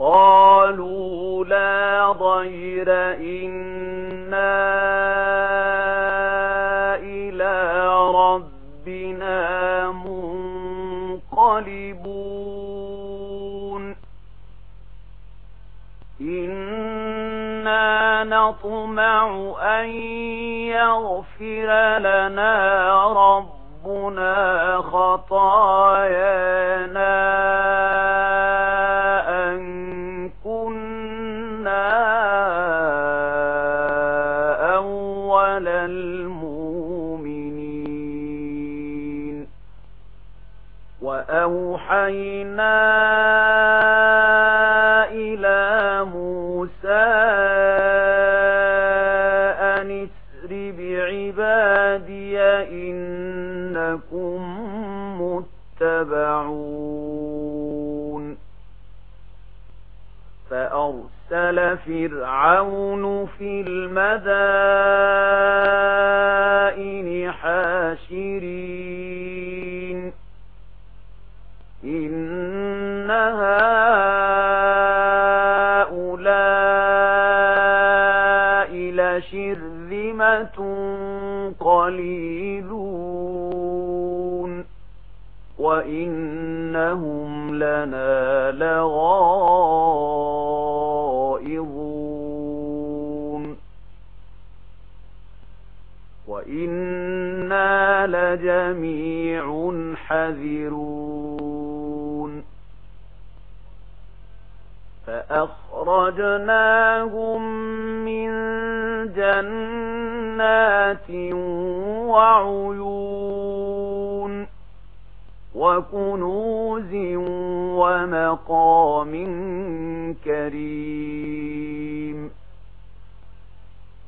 قالوا لا ضير إنا إلى ربنا منقلبون. إنا نطمع أن يغفر لنا فِرْعَوْنُ فِي الْمَدَائِنِ حَاشِرِينَ. إِنَّ هَؤُلَاءِ لَشِرْذِمَةٌ قَلِيلُونَ. وَإِنَّهُمْ لَنَا لغاية إِنَّا لَجَمِيعٌ حَذِرُونَ فَأَخْرَجْنَاهُمْ مِنْ جَنَّاتٍ وَعُيُونٍ وَكُنُوزٍ وَمَقَامٍ كَرِيمٍ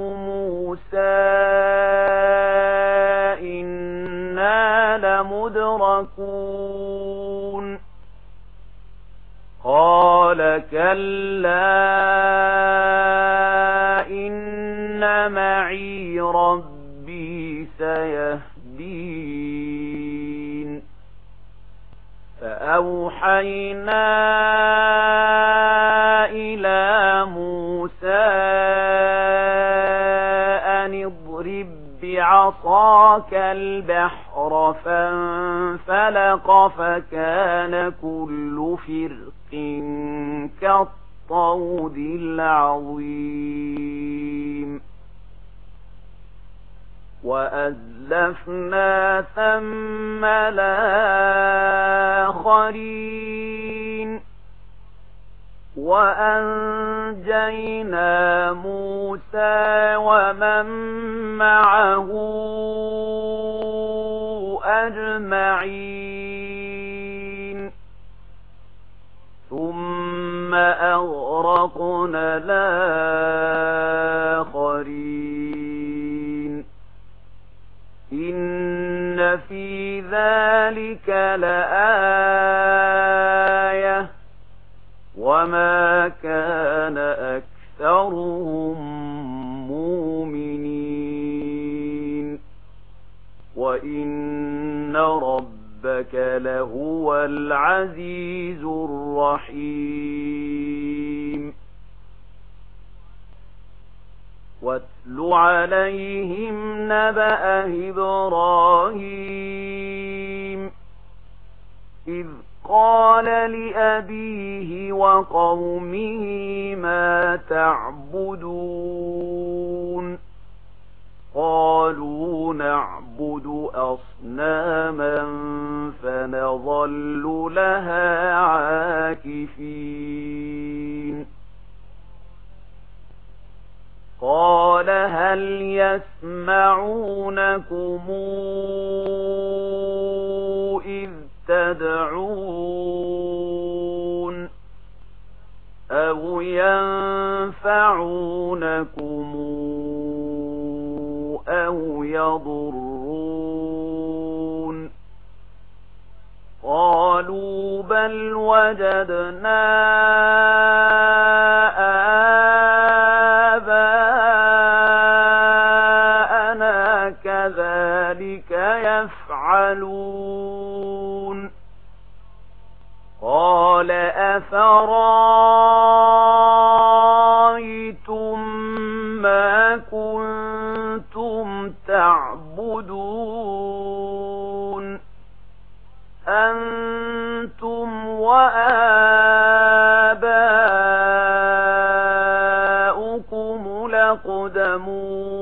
موسى إنا لمدركون قال كلا إن معي ربي سيهدين فأوحينا أعطاك البحر فانفلق فكان كل فرق كالطود العظيم وأزلفنا ثم الآخرين وأنجينا موسى ومن معه أجمعين ثم أغرقنا الآخرين إن في ذلك لآخرين وما كان أكثرهم مؤمنين وإن ربك لهو العزيز الرحيم واتل عليهم نبأ إبراهيم إذ قال لأبيه وقومه ما تعبدون قالوا نعبد أصناما فنظل لها عاكفين قال هل يسمعونكمون تدعون أو ينفعونكم أو يضرون قالوا بل وجدنا آباءنا كذلك يفعلون أفرأيتم ما كنتم تعبدون أنتم وآباؤكم لقدمون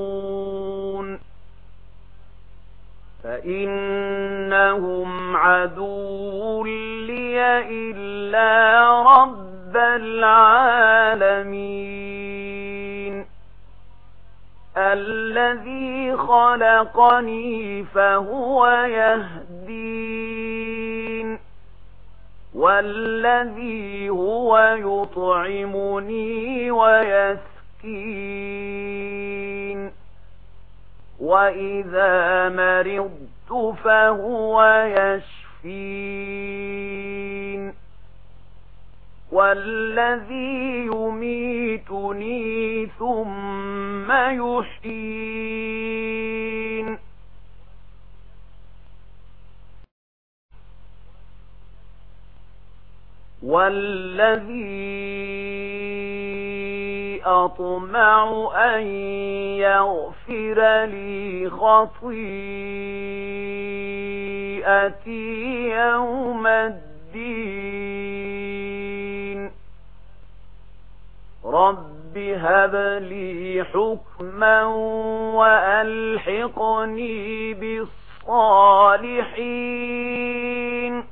فإنهم عدو إلا رب العالمين الذي خلقني فهو يهدين والذي هو يطعمني ويسكين وإذا مرضت فهو يشفين والذي يميتني ثم يحين والذي أطمع أن يغفر لي خطيئتي يوم الدين. رب هب لي حكما وألحقني بالصالحين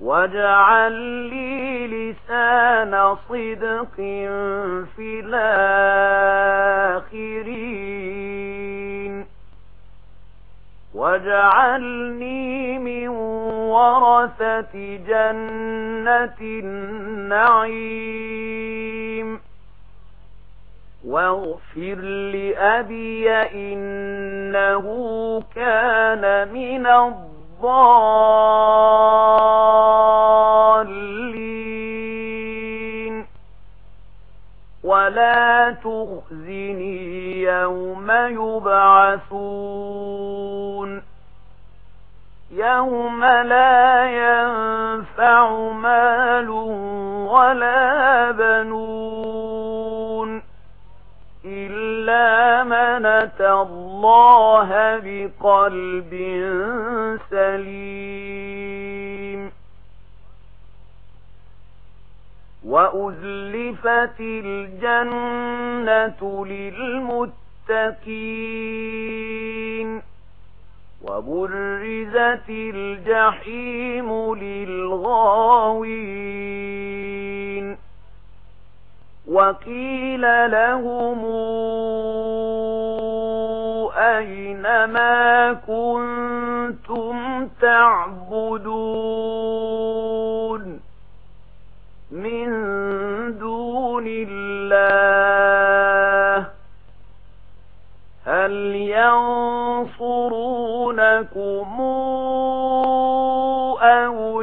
واجعل لي لسان صدق في الآخرين واجعلني من وَرَثَةِ جَنَّةِ النَّعِيمِ. واغفر لأبي إنه كان من الضالين. ولا تخزني يوم يبعثون. يوم لا ينفع مال ولا بنون إلا من أتى الله بقلب سليم وأزلفت الجنة للمتقين وبرزت الجحيم للغاوين. وقيل لهم أين ما كنتم تعبدون؟ من دون الله. هل ينظرون لكم أو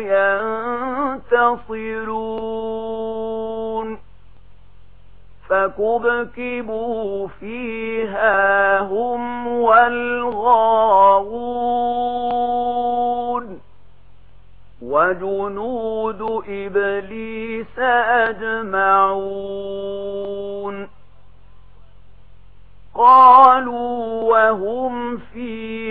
ينتصرون فكبكبوا فيها هم والغاغون وجنود إبليس أجمعون قالوا وهم فيها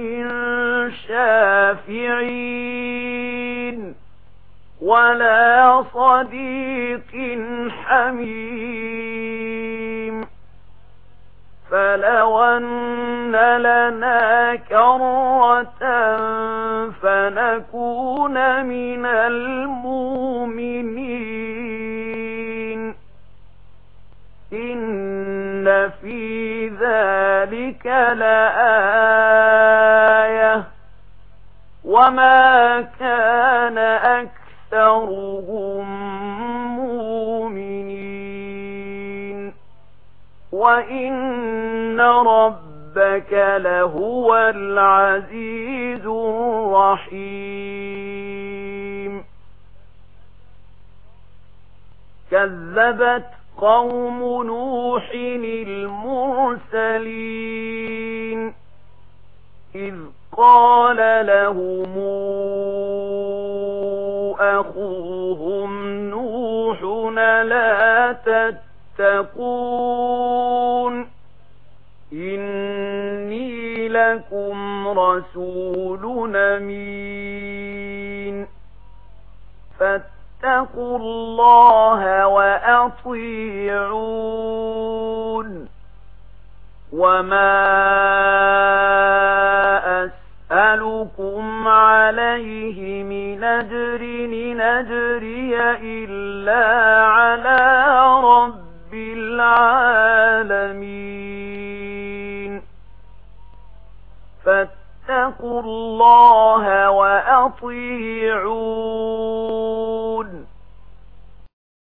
من شافعين ولا صديق حميم فلو أن لنا كرة فنكون من المؤمنين إن في ذلك لآل وما كان أكثرهم مؤمنين وإن ربك لهو العزيز الرحيم كذبت قوم نوح المرسلين إذ قال لَهُمْ أَخُوهُمْ نُوحٌ لَا تَتَّقُونَ إِنِّي لَكُمْ رَسُولٌ أَمِينٌ فَاتَّقُوا اللَّهَ وَأَطِيعُونِ وَمَا يسألكم عليه من أجر نجري إلا على رب العالمين فاتقوا الله وأطيعون